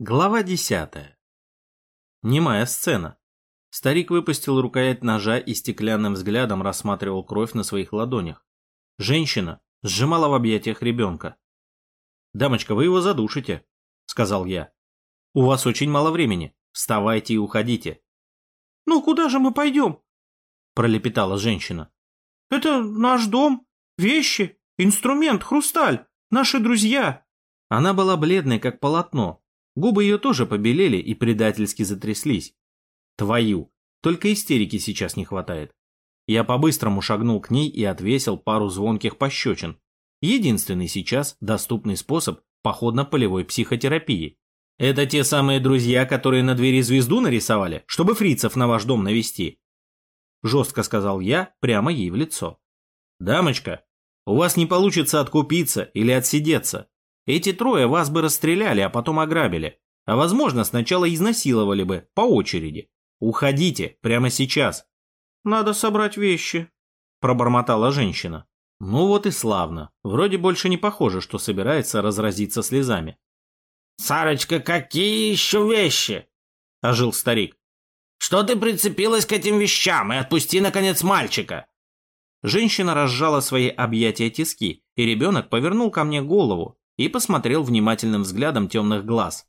Глава десятая. Немая сцена. Старик выпустил рукоять ножа и стеклянным взглядом рассматривал кровь на своих ладонях. Женщина сжимала в объятиях ребенка. «Дамочка, вы его задушите», — сказал я. «У вас очень мало времени. Вставайте и уходите». «Ну куда же мы пойдем?» — пролепетала женщина. «Это наш дом, вещи, инструмент, хрусталь, наши друзья». Она была бледной, как полотно. Губы ее тоже побелели и предательски затряслись. Твою, только истерики сейчас не хватает. Я по-быстрому шагнул к ней и отвесил пару звонких пощечин. Единственный сейчас доступный способ походно-полевой психотерапии. Это те самые друзья, которые на двери звезду нарисовали, чтобы фрицев на ваш дом навести? Жестко сказал я прямо ей в лицо. Дамочка, у вас не получится откупиться или отсидеться. Эти трое вас бы расстреляли, а потом ограбили. А возможно, сначала изнасиловали бы, по очереди. Уходите, прямо сейчас. Надо собрать вещи, пробормотала женщина. Ну вот и славно. Вроде больше не похоже, что собирается разразиться слезами. «Сарочка, какие еще вещи?» – ожил старик. «Что ты прицепилась к этим вещам и отпусти, наконец, мальчика?» Женщина разжала свои объятия тиски, и ребенок повернул ко мне голову и посмотрел внимательным взглядом темных глаз.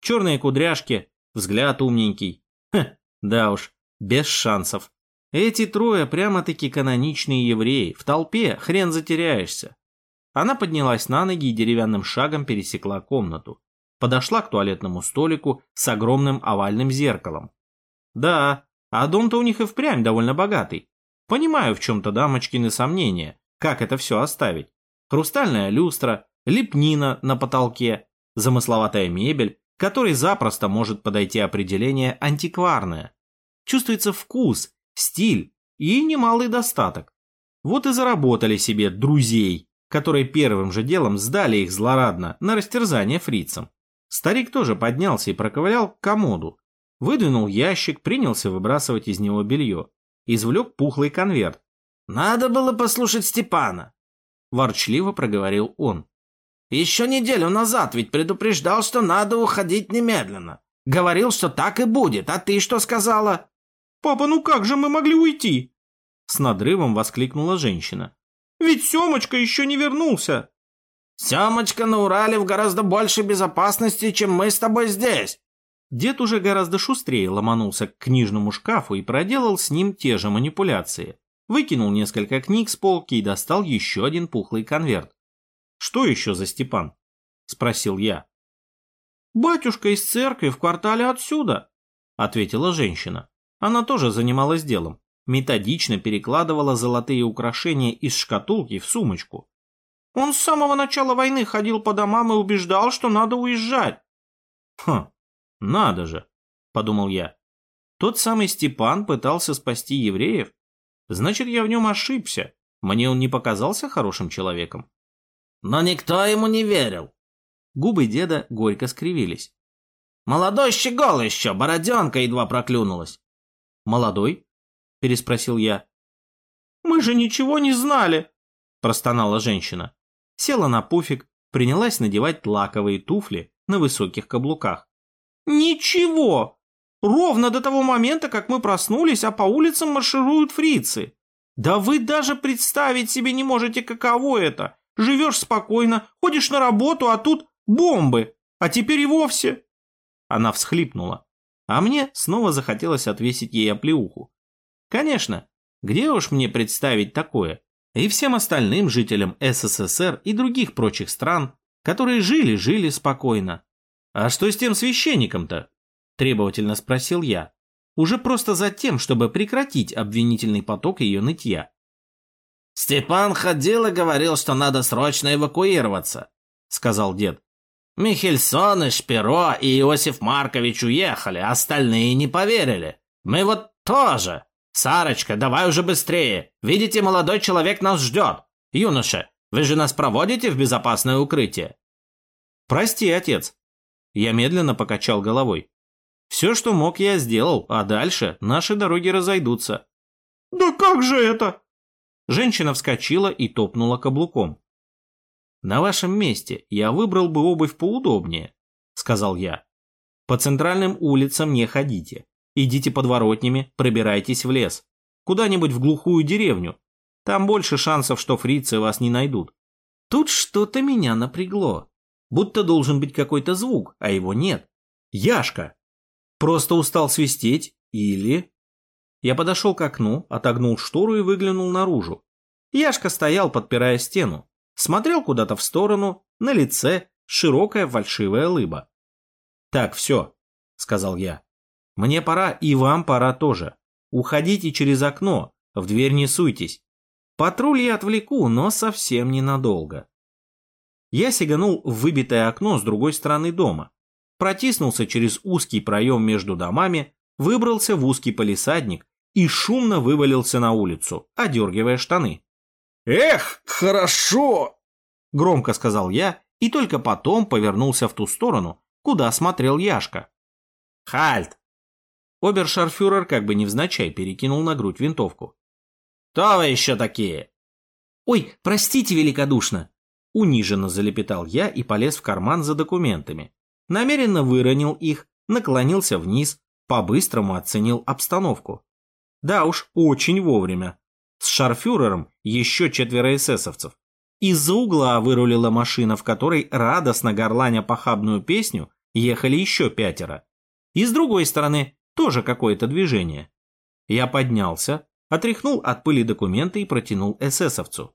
Черные кудряшки, взгляд умненький. Хм, да уж, без шансов. Эти трое прямо-таки каноничные евреи, в толпе хрен затеряешься. Она поднялась на ноги и деревянным шагом пересекла комнату. Подошла к туалетному столику с огромным овальным зеркалом. Да, а дом-то у них и впрямь довольно богатый. Понимаю в чем-то дамочкины сомнения, как это все оставить. Хрустальная люстра, лепнина на потолке, замысловатая мебель, которой запросто может подойти определение антикварное. Чувствуется вкус, стиль и немалый достаток. Вот и заработали себе друзей, которые первым же делом сдали их злорадно на растерзание фрицам. Старик тоже поднялся и проковылял комоду. Выдвинул ящик, принялся выбрасывать из него белье. Извлек пухлый конверт. «Надо было послушать Степана», – ворчливо проговорил он. Еще неделю назад ведь предупреждал, что надо уходить немедленно. Говорил, что так и будет, а ты что сказала?» «Папа, ну как же мы могли уйти?» С надрывом воскликнула женщина. «Ведь Семочка еще не вернулся!» «Семочка на Урале в гораздо большей безопасности, чем мы с тобой здесь!» Дед уже гораздо шустрее ломанулся к книжному шкафу и проделал с ним те же манипуляции. Выкинул несколько книг с полки и достал еще один пухлый конверт. Что еще за Степан? Спросил я. Батюшка из церкви в квартале отсюда, ответила женщина. Она тоже занималась делом. Методично перекладывала золотые украшения из шкатулки в сумочку. Он с самого начала войны ходил по домам и убеждал, что надо уезжать. Хм, надо же, подумал я. Тот самый Степан пытался спасти евреев? Значит, я в нем ошибся. Мне он не показался хорошим человеком. Но никто ему не верил. Губы деда горько скривились. Молодой щегол еще, бороденка едва проклюнулась. Молодой? Переспросил я. Мы же ничего не знали, простонала женщина. Села на пуфик, принялась надевать лаковые туфли на высоких каблуках. Ничего! Ровно до того момента, как мы проснулись, а по улицам маршируют фрицы. Да вы даже представить себе не можете, каково это Живешь спокойно, ходишь на работу, а тут бомбы. А теперь и вовсе...» Она всхлипнула. А мне снова захотелось отвесить ей оплеуху. Конечно, где уж мне представить такое? И всем остальным жителям СССР и других прочих стран, которые жили-жили спокойно. «А что с тем священником-то?» – требовательно спросил я. Уже просто за тем, чтобы прекратить обвинительный поток ее нытья. «Степан ходил и говорил, что надо срочно эвакуироваться», — сказал дед. «Михельсон и Шпиро и Иосиф Маркович уехали, остальные не поверили. Мы вот тоже. Сарочка, давай уже быстрее. Видите, молодой человек нас ждет. Юноша, вы же нас проводите в безопасное укрытие?» «Прости, отец». Я медленно покачал головой. «Все, что мог, я сделал, а дальше наши дороги разойдутся». «Да как же это?» Женщина вскочила и топнула каблуком. «На вашем месте я выбрал бы обувь поудобнее», — сказал я. По центральным улицам не ходите. Идите подворотнями, пробирайтесь в лес. Куда-нибудь в глухую деревню. Там больше шансов, что фрицы вас не найдут. Тут что-то меня напрягло. Будто должен быть какой-то звук, а его нет. Яшка! Просто устал свистеть или... Я подошел к окну, отогнул штору и выглянул наружу. Яшка стоял, подпирая стену. Смотрел куда-то в сторону, на лице широкая фальшивая лыба. «Так, все», — сказал я. «Мне пора, и вам пора тоже. Уходите через окно, в дверь не суйтесь. Патруль я отвлеку, но совсем ненадолго». Я сиганул в выбитое окно с другой стороны дома, протиснулся через узкий проем между домами, выбрался в узкий полисадник и шумно вывалился на улицу, одергивая штаны. «Эх, хорошо!» — громко сказал я и только потом повернулся в ту сторону, куда смотрел Яшка. «Хальт!» Обершарфюрер как бы невзначай перекинул на грудь винтовку. «Кто вы еще такие?» «Ой, простите великодушно!» Униженно залепетал я и полез в карман за документами. Намеренно выронил их, наклонился вниз, по-быстрому оценил обстановку. Да уж, очень вовремя. С шарфюрером еще четверо эсэсовцев. Из-за угла вырулила машина, в которой, радостно горланя похабную песню, ехали еще пятеро. И с другой стороны тоже какое-то движение. Я поднялся, отряхнул от пыли документы и протянул эсэсовцу.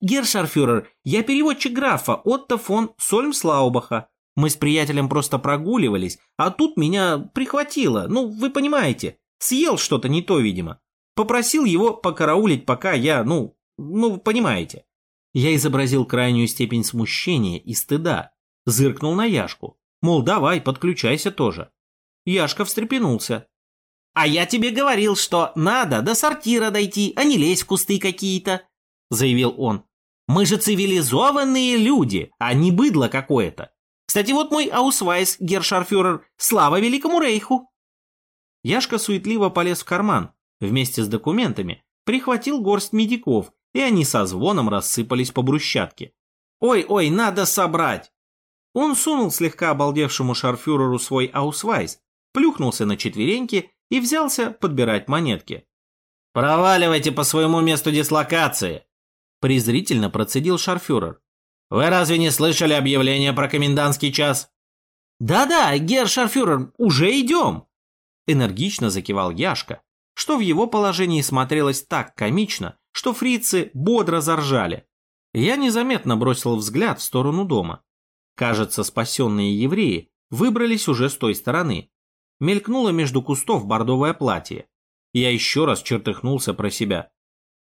«Гершарфюрер, я переводчик графа Отто фон Сольмслаубаха. Мы с приятелем просто прогуливались, а тут меня прихватило, ну, вы понимаете. Съел что-то не то, видимо. Попросил его покараулить, пока я, ну, ну, понимаете». Я изобразил крайнюю степень смущения и стыда. Зыркнул на Яшку. Мол, давай, подключайся тоже. Яшка встрепенулся. «А я тебе говорил, что надо до сортира дойти, а не лезть в кусты какие-то», — заявил он. Мы же цивилизованные люди, а не быдло какое-то. Кстати, вот мой аусвайс, герр шарфюрер, слава великому рейху. Яшка суетливо полез в карман, вместе с документами, прихватил горсть медяков, и они со звоном рассыпались по брусчатке. «Ой-ой, надо собрать!» Он сунул слегка обалдевшему шарфюреру свой аусвайс, плюхнулся на четвереньки и взялся подбирать монетки. «Проваливайте по своему месту дислокации!» презрительно процедил шарфюрер. «Вы разве не слышали объявление про комендантский час?» «Да-да, гер шарфюрер, уже идем!» Энергично закивал Яшка, что в его положении смотрелось так комично, что фрицы бодро заржали. Я незаметно бросил взгляд в сторону дома. Кажется, спасенные евреи выбрались уже с той стороны. Мелькнуло между кустов бордовое платье. Я еще раз чертыхнулся про себя.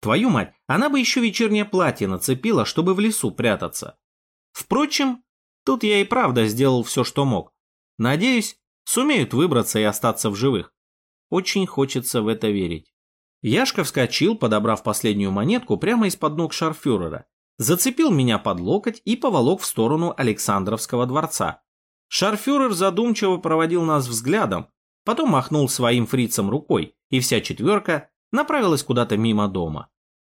Твою мать, она бы еще вечернее платье нацепила, чтобы в лесу прятаться. Впрочем, тут я и правда сделал все, что мог. Надеюсь, сумеют выбраться и остаться в живых. Очень хочется в это верить. Яшка вскочил, подобрав последнюю монетку прямо из-под ног шарфюрера, зацепил меня под локоть и поволок в сторону Александровского дворца. Шарфюрер задумчиво проводил нас взглядом, потом махнул своим фрицам рукой, и вся четверка направилась куда-то мимо дома.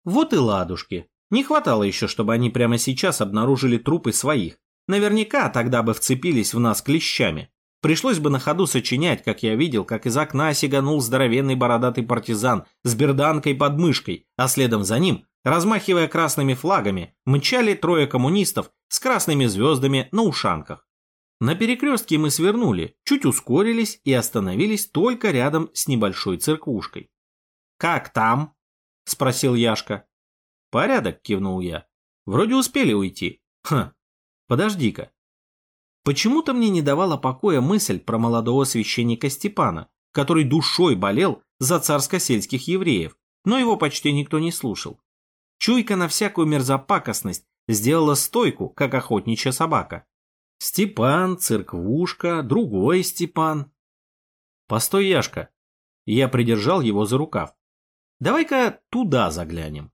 Вот и ладушки. Не хватало еще, чтобы они прямо сейчас обнаружили трупы своих. Наверняка тогда бы вцепились в нас клещами. Пришлось бы на ходу сочинять, как я видел, как из окна сиганул здоровенный бородатый партизан с берданкой под мышкой, а следом за ним, размахивая красными флагами, мчали трое коммунистов с красными звездами на ушанках. На перекрестке мы свернули, чуть ускорились и остановились только рядом с небольшой церквушкой. «Как там?» — спросил Яшка. «Порядок», — кивнул я. «Вроде успели уйти». «Хм, подожди-ка». Почему-то мне не давала покоя мысль про молодого священника Степана, который душой болел за царско-сельских евреев, но его почти никто не слушал. Чуйка на всякую мерзопакостность сделала стойку, как охотничья собака. Степан, церквушка, другой Степан. Постой, Яшка. Я придержал его за рукав. Давай-ка туда заглянем.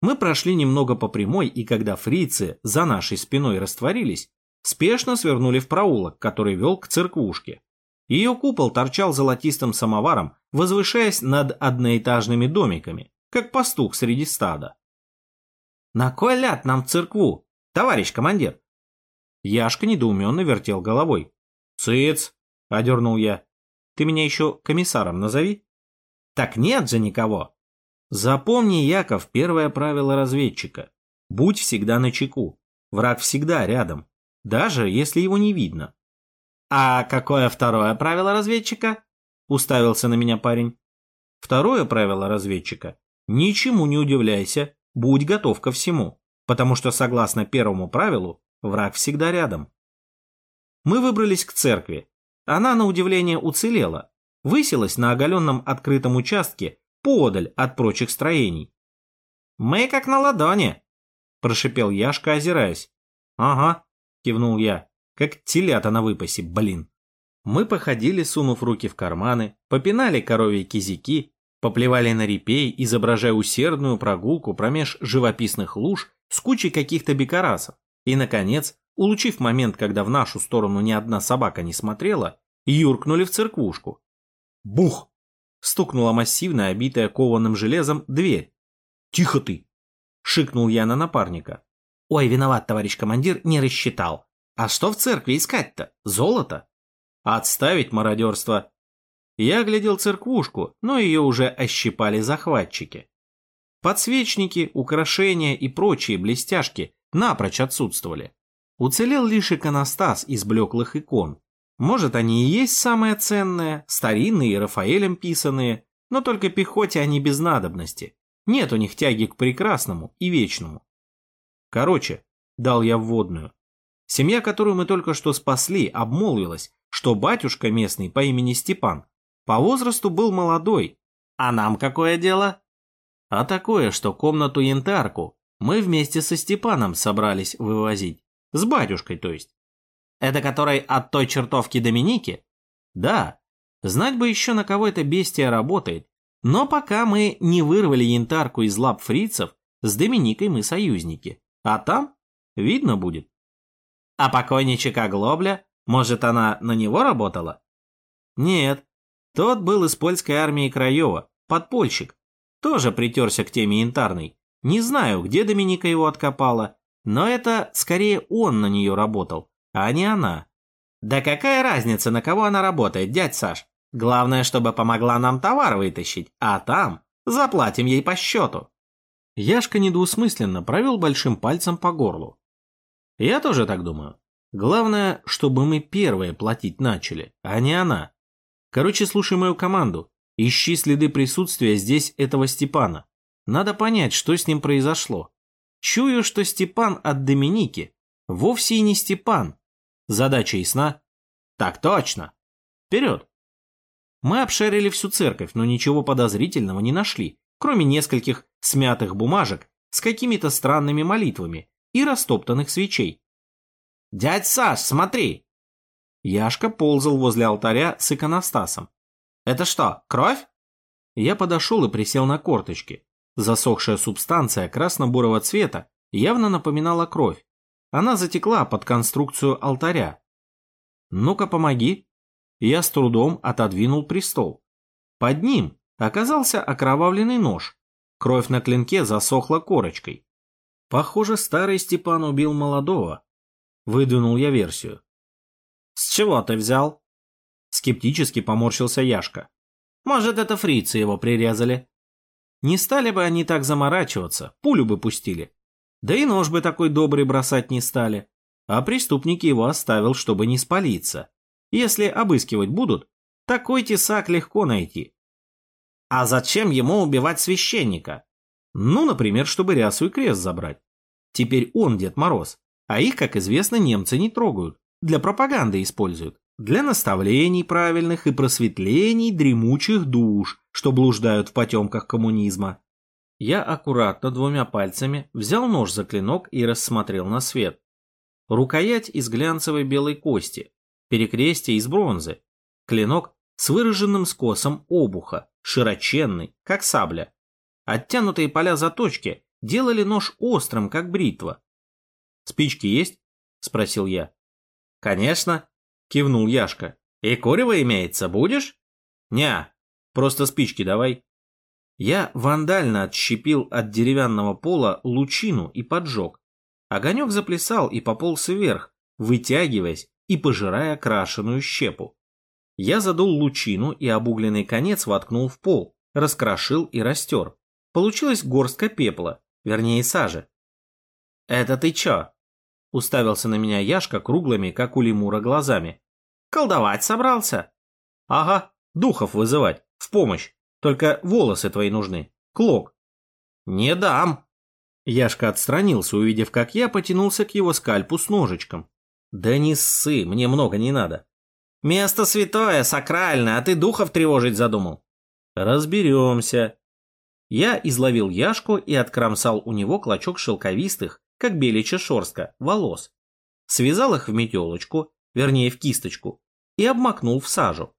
Мы прошли немного по прямой, и когда фрицы за нашей спиной растворились, спешно свернули в проулок, который вел к церквушке. Ее купол торчал золотистым самоваром, возвышаясь над одноэтажными домиками, как пастух среди стада. «На кой ляд нам церкву, товарищ командир?» Яшка недоуменно вертел головой. «Цыц!» одернул я. Ты меня еще комиссаром назови. Так нет же никого. Запомни, Яков, первое правило разведчика. Будь всегда на чеку. Враг всегда рядом, даже если его не видно. А какое второе правило разведчика? Уставился на меня парень. Второе правило разведчика – ничему не удивляйся, будь готов ко всему, потому что согласно первому правилу враг всегда рядом. Мы выбрались к церкви. Она, на удивление, уцелела, высилась на оголенном открытом участке подаль от прочих строений. «Мы как на ладони», – прошипел Яшка, озираясь. «Ага», – кивнул я, – «как телята на выпасе, блин». Мы походили, сунув руки в карманы, попинали коровьи кизики, поплевали на репей, изображая усердную прогулку промеж живописных луж с кучей каких-то бекарасов. И, наконец, улучив момент, когда в нашу сторону ни одна собака не смотрела, юркнули в церквушку. Бух! Стукнула массивная, обитая кованым железом, дверь. «Тихо ты!» — шикнул я на напарника. «Ой, виноват, товарищ командир, не рассчитал. А что в церкви искать-то? Золото?» Отставить мародерство. Я оглядел церквушку, но ее уже ощипали захватчики. Подсвечники, украшения и прочие блестяшки напрочь отсутствовали. Уцелел лишь иконостас из блеклых икон. Может, они и есть самое ценное, старинные, Рафаэлем писанные, но только пехоте они без надобности. Нет у них тяги к прекрасному и вечному. Короче, дал я вводную. Семья, которую мы только что спасли, обмолвилась, что батюшка местный по имени Степан по возрасту был молодой. А нам какое дело? А такое, что комнату-янтарку мы вместе со Степаном собрались вывозить. С батюшкой, то есть. Это который от той чертовки Доминики? Да. Знать бы еще, на кого эта бестия работает. Но пока мы не вырвали янтарку из лап фрицев, с Доминикой мы союзники. А там видно будет. А покойничек Оглобля может, она на него работала? Нет, тот был из польской армии Краева, подпольщик. Тоже притерся к теме янтарной. Не знаю, где Доминика его откопала, но это скорее он на нее работал, а не она. Да какая разница, на кого она работает, дядь Саш? Главное, чтобы помогла нам товар вытащить, а там заплатим ей по счету. Яшка недвусмысленно провел большим пальцем по горлу. Я тоже так думаю. Главное, чтобы мы первые платить начали, а не она. Короче, слушай мою команду. Ищи следы присутствия здесь этого Степана. Надо понять, что с ним произошло. Чую, что Степан от Доминики. Вовсе и не Степан. Задача ясна? Так точно. Вперед. Мы обшарили всю церковь, но ничего подозрительного не нашли, кроме нескольких смятых бумажек с какими-то странными молитвами и растоптанных свечей. «Дядь Саш, смотри!» Яшка ползал возле алтаря с иконостасом. «Это что, кровь?» Я подошел и присел на корточки. Засохшая субстанция красно-бурого цвета явно напоминала кровь. Она затекла под конструкцию алтаря. «Ну-ка, помоги!» Я с трудом отодвинул престол. Под ним оказался окровавленный нож. Кровь на клинке засохла корочкой. Похоже, старый Степан убил молодого, Выдвинул я версию. «С чего ты взял?» Скептически поморщился Яшка. «Может, это фрицы его прирезали?» Не стали бы они так заморачиваться, пулю бы пустили. Да и нож бы такой добрый бросать не стали. А преступник его оставил, чтобы не спалиться. Если обыскивать будут, такой тесак легко найти. А зачем ему убивать священника? Ну, например, чтобы рясу и крест забрать. Теперь он Дед Мороз, а их, как известно, немцы не трогают. Для пропаганды используют. Для наставлений правильных и просветлений дремучих душ, что блуждают в потемках коммунизма. Я аккуратно двумя пальцами взял нож за клинок и рассмотрел на свет. Рукоять из глянцевой белой кости, перекрестие из бронзы, клинок с выраженным скосом обуха, широченный, как сабля. Оттянутые поля заточки делали нож острым, как бритва, «Спички есть?» – спросил я. «Конечно», – кивнул Яшка. «И курево имеется, будешь?» «Ня, просто спички давай». Я вандально отщепил от деревянного пола лучину и поджег. Огонек заплясал и пополз вверх, вытягиваясь и пожирая крашеную щепу. Я задул лучину и обугленный конец воткнул в пол, раскрошил и растер. Получилась горстка пепла, вернее сажи. «Это ты чё?» Уставился на меня Яшка круглыми, как у лемура, глазами. «Колдовать собрался?» «Ага, духов вызывать, в помощь. Только волосы твои нужны. Клок». «Не дам!» Яшка отстранился, увидев, как я потянулся к его скальпу с ножичком. «Да не ссы, мне много не надо». «Место святое, сакральное, а ты духов тревожить задумал». «Разберемся». Я изловил Яшку и откромсал у него клочок шелковистых, как беличья шорстка, волос. Связал их в метелочку, вернее в кисточку, и обмакнул в сажу.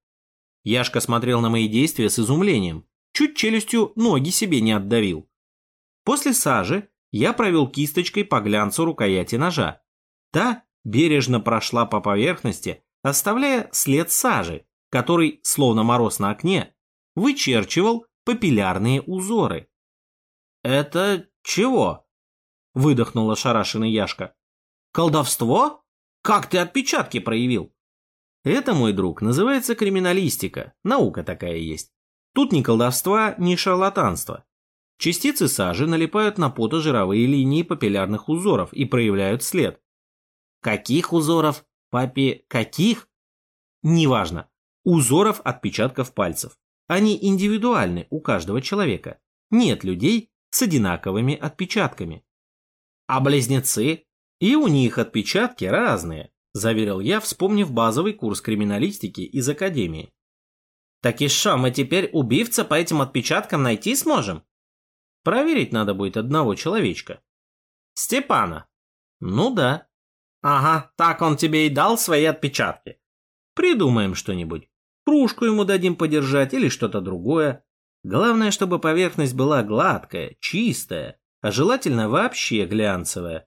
Яшка смотрел на мои действия с изумлением, чуть челюстью ноги себе не отдавил. После сажи я провел кисточкой по глянцу рукояти ножа. Та бережно прошла по поверхности, оставляя след сажи, который, словно мороз на окне, вычерчивал папиллярные узоры. «Это чего?» выдохнула шарашенный Яшка. Колдовство? Как ты отпечатки проявил? Это, мой друг, называется криминалистика. Наука такая есть. Тут ни колдовства, ни шарлатанства. Частицы сажи налипают на потожировые линии папиллярных узоров и проявляют след. Каких узоров? Папе, каких? Неважно. Узоров отпечатков пальцев. Они индивидуальны у каждого человека. Нет людей с одинаковыми отпечатками. А близнецы? И у них отпечатки разные, заверил я, вспомнив базовый курс криминалистики из академии. Так и что, мы теперь убивца по этим отпечаткам найти сможем? Проверить надо будет одного человечка. Степана. Ну да. Ага, так он тебе и дал свои отпечатки. Придумаем что-нибудь. Кружку ему дадим подержать или что-то другое. Главное, чтобы поверхность была гладкая, чистая, а желательно вообще глянцевая.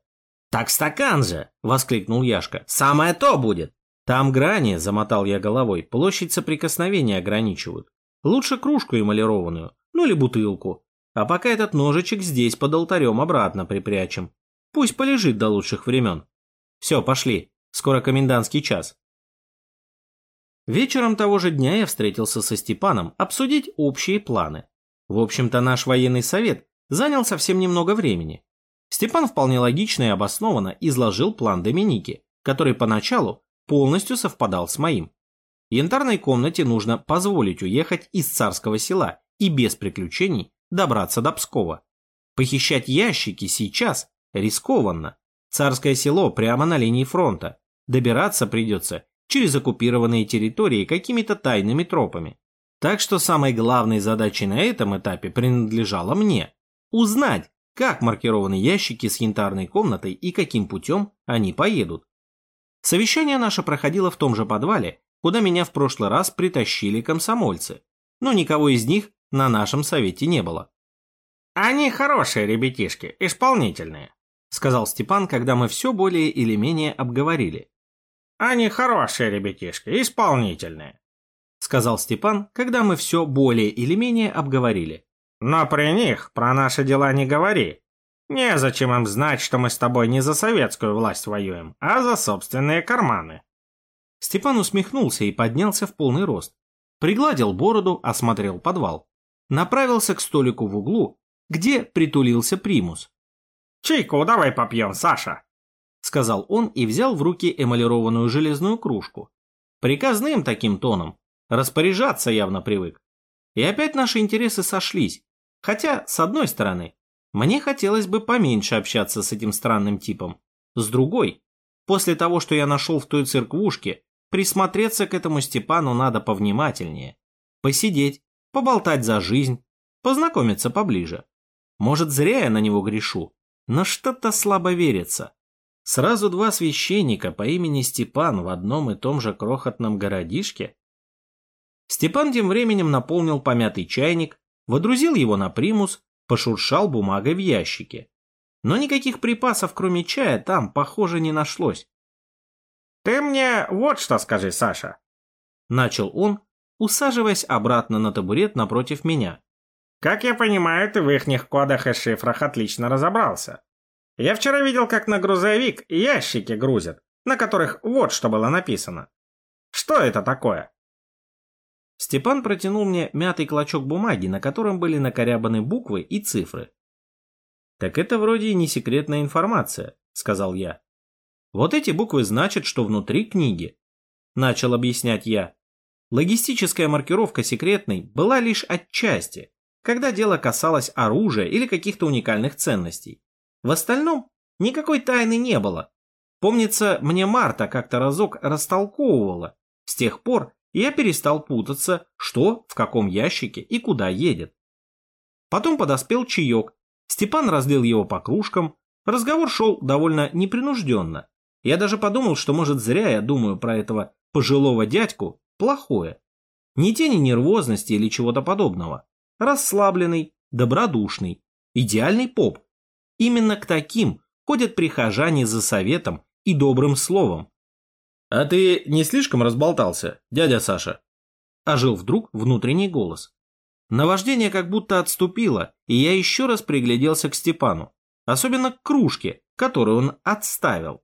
«Так стакан же!» — воскликнул Яшка. «Самое то будет!» «Там грани», — замотал я головой, — «площадь соприкосновения ограничивают. Лучше кружку эмалированную, ну или бутылку. А пока этот ножичек здесь под алтарем обратно припрячем. Пусть полежит до лучших времен. Все, пошли, скоро комендантский час». Вечером того же дня я встретился со Степаном обсудить общие планы. В общем-то, наш военный совет занял совсем немного времени. Степан вполне логично и обоснованно изложил план Доминики, который поначалу полностью совпадал с моим. Янтарной комнате нужно позволить уехать из царского села и без приключений добраться до Пскова. Похищать ящики сейчас рискованно. Царское село прямо на линии фронта. Добираться придется через оккупированные территории какими-то тайными тропами. Так что самой главной задачей на этом этапе принадлежала мне Узнать, как маркированы ящики с янтарной комнатой и каким путем они поедут. Совещание наше проходило в том же подвале, куда меня в прошлый раз притащили комсомольцы, но никого из них на нашем совете не было. «Они хорошие ребятишки, исполнительные», — сказал Степан, когда мы все более или менее обговорили. «Они хорошие ребятишки, исполнительные», — сказал Степан, когда мы все более или менее обговорили. Но при них про наши дела не говори. Незачем им знать, что мы с тобой не за советскую власть воюем, а за собственные карманы. Степан усмехнулся и поднялся в полный рост. Пригладил бороду, осмотрел подвал. Направился к столику в углу, где притулился примус. «Чайку давай попьем, Саша!» Сказал он и взял в руки эмалированную железную кружку. Приказным таким тоном. Распоряжаться явно привык. И опять наши интересы сошлись. Хотя, с одной стороны, мне хотелось бы поменьше общаться с этим странным типом. С другой, после того, что я нашел в той церквушке, присмотреться к этому Степану надо повнимательнее. Посидеть, поболтать за жизнь, познакомиться поближе. Может, зря я на него грешу, но что-то слабо верится. Сразу два священника по имени Степан в одном и том же крохотном городишке? Степан тем временем наполнил помятый чайник, водрузил его на примус, пошуршал бумагой в ящике. Но никаких припасов, кроме чая, там, похоже, не нашлось. «Ты мне вот что скажи, Саша!» Начал он, усаживаясь обратно на табурет напротив меня. «Как я понимаю, ты в ихних кодах и шифрах отлично разобрался. Я вчера видел, как на грузовик ящики грузят, на которых вот что было написано. Что это такое?» Степан протянул мне мятый клочок бумаги, на котором были накорябаны буквы и цифры. «Так это вроде и не секретная информация», — сказал я. «Вот эти буквы значат, что внутри книги», — начал объяснять я. Логистическая маркировка секретной была лишь отчасти, когда дело касалось оружия или каких-то уникальных ценностей. В остальном никакой тайны не было. Помнится, мне Марта как-то разок растолковывала. С тех пор я перестал путаться, что, в каком ящике и куда едет. Потом подоспел чаек, Степан разлил его по кружкам, разговор шел довольно непринужденно. Я даже подумал, что, может, зря я думаю про этого пожилого дядьку плохое. Ни тени нервозности или чего-то подобного. Расслабленный, добродушный, идеальный поп. Именно к таким ходят прихожане за советом и добрым словом. «А ты не слишком разболтался, дядя Саша?» Ожил вдруг внутренний голос. Наваждение как будто отступило, и я еще раз пригляделся к Степану. Особенно к кружке, которую он отставил.